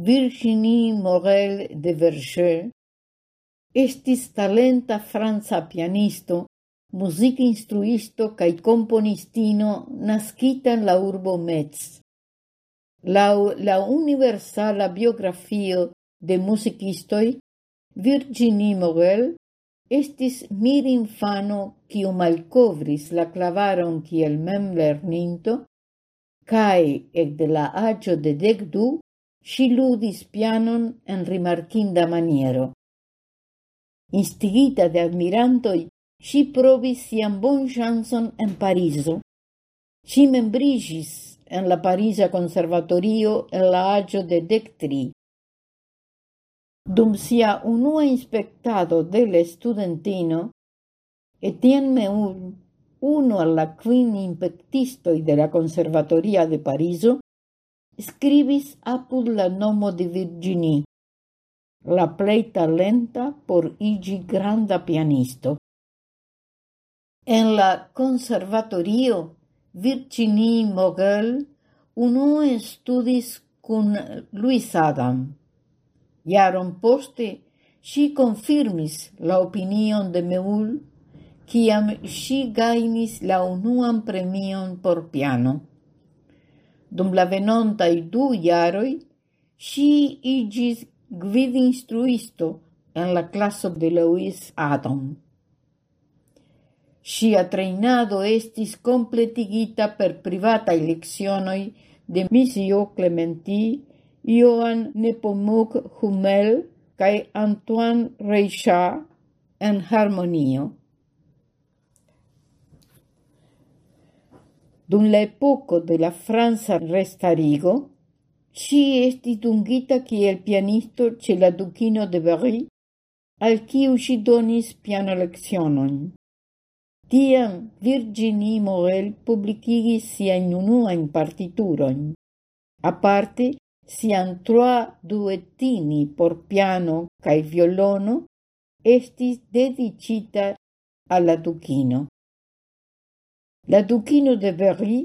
Virginie Morel de Verger estis talenta franza pianisto, muzikinstruisto cae componistino nascita en la urbo Metz. Laŭ la universala biografio de musicistoi, Virginie Morel estis mirinfano kiu malcovris la klavaron kiel cae ec de la agio de dek du si ludis pianon en rimarkinda maniero. Instigita de admirantoi, si provis sian bonŝancon en Pariso. Si membrigis en la Parisa Conservatorio en la agio de dektri. Dum sia unua inspectado del studentino, Etienne Meun, uno alla quin impectistoi de la Conservatoria de Pariso, scribis apud la nomo de Virginie, la plei talenta por igi granda pianisto. En la conservatorio Virginie Mogel unue studis cun Louis Adam. Iaron poste si confirmis la opinion de Meul, ciam si gainis la unuan premion por piano. Dum la venontai du iaroi, si igis gvid instruisto en la classo de Louis Adam. Sia treinado estis completigita per privata leccionoi de Misio Clementi, Johan Nepomuk Hummel cae Antoine Reichat en Harmonio. Dum la epoco de la Franza restarigo, ci esti dungita kiel pianisto ce la Duchino de Berry, al kiu ŝi donis pianolekcionojn. Tiam Virginie Morel publikigis siajn unuajn partituron. aparte sian troa duettini por piano cae violono estis dedicita alla Duchino. La duchino de Berry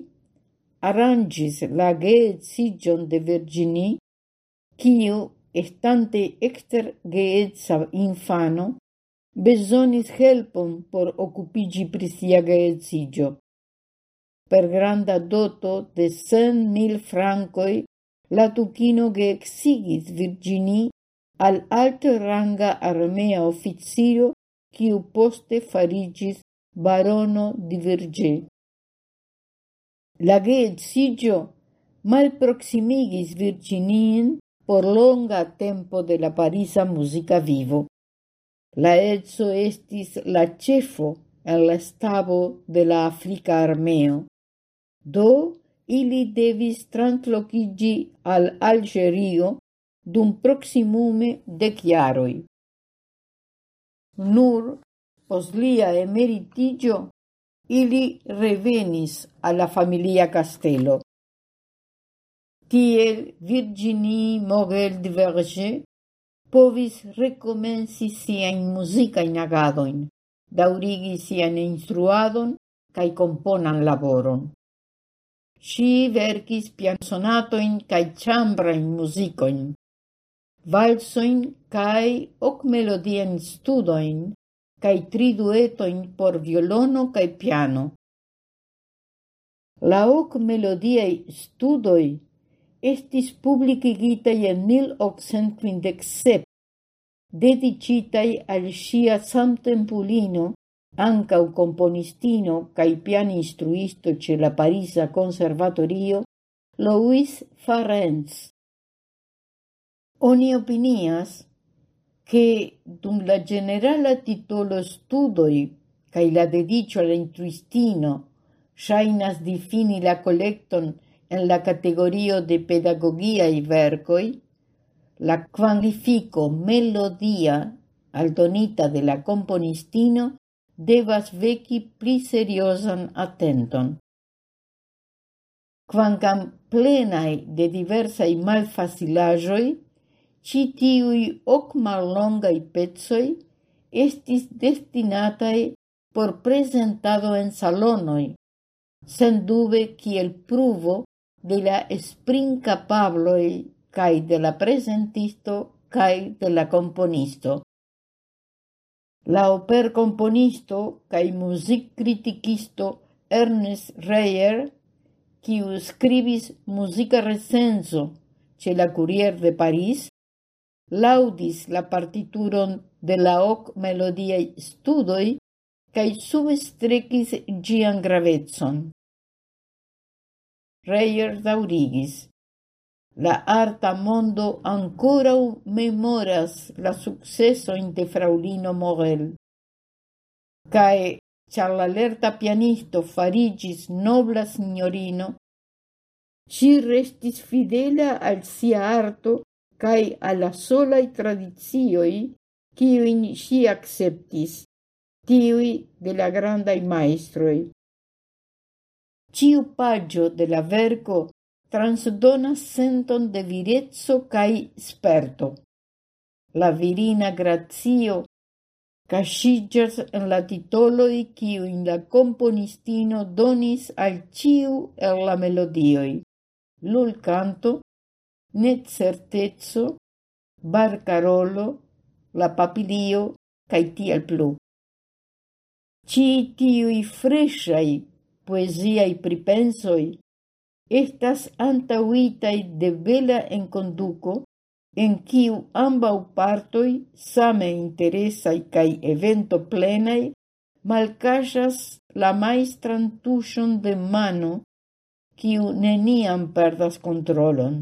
arrangis la geedziĝon de Virginie, kiu, estante exter geedza infano, besonis helpon por occupigi prisia sia. Per granda doto de cent mil francoi, la duchino geexigis Virginie al alte ranga armea officio kiu poste farigis barono di Virginie. La geedzigio malproximigis Virginien por longa tempo de la Parisa musica vivo. La etso estis la cefo en la stabo de la Africa armeo. Do, ili devis translocigi al Algerio dum proximume dec iaroi. Nur, pos lia emeritigio, ili revenis alla familia castello. Tiel Virginie Morel de Verge povis en musica in agadoin, daurigi sian instruadon cae componan laboron. Si verkis pianzonatoin cae chambrain musicoin, valsoin cae hoc melodien studoin cae tri duetoin por violono cae piano. La hoc melodiei studoi estis publicigitei en 1857, dedicitai al sia samtempulino, ancau componistino cae pianistruisto ce la Parisa Conservatorio, Louis Farrens. Oni opinias che dum la generala titolo studoi cae la dedicio alla intuistino shainas difini la collecton en la categorio de pedagogia i vercoi, la quantifico melodia aldonita de la componistino devas veci pli seriosan attenton. Quancam plenae de diversai malfacilagioi, Ci tiui hoc mallongai pezoi estis destinatai por presentado en salonoi, sendube kiel pruvo de la esprincapabloi cae de la presentisto cae de la componisto. La oper componisto cae music criticisto Ernest Reyer, quiu scribis musica recenso ce la Courier de Paris, laudis la partituron de la hoc melodiai studoi cae subestrecis gian gravetson. Reyer daurigis. La arta mondo ancora memoras la successoin de fraulino Morel. Cae, char l'alerta pianisto farigis nobla signorino, ci restis fidela al sia arto cae alla solai tradizioi ciuin si acceptis, tiui de la grandai maestroi. Ciu pagio de la verco transdonas senton de virezzo cae sperto. La virina grazio cascigas en la titoloi ciuin la componistino donis al ciu el la melodioi. Lul canto, necertezzo, barcarolo, la papilio, cae tiel plu. Ci tiui fresciai poesiai pripensoi estas antauitai de vela enconduco en kiu ambau partoi same interesai cae evento plenai malcasas la maestran tuŝon de mano kiu neniam perdas controlon.